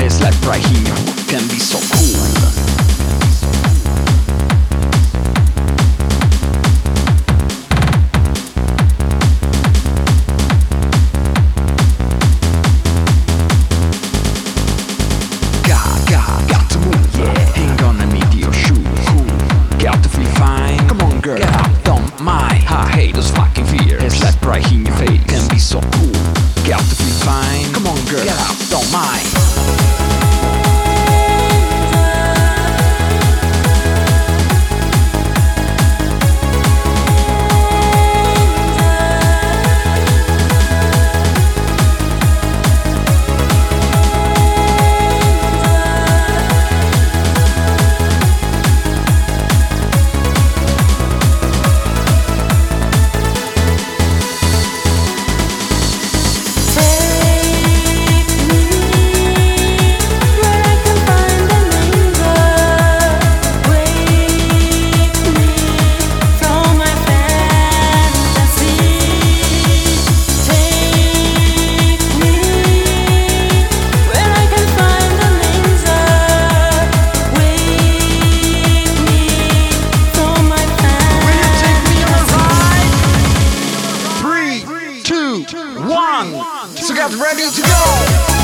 It's like right here can be so cool. Got to move, yeah. Ain't gonna need your shoes. Got to fine. Come on, girl. Don't mind. I hate those fucking fears. It's right here out to be fine. Come on, girl, get out, don't mind. Wang. So get ready to go.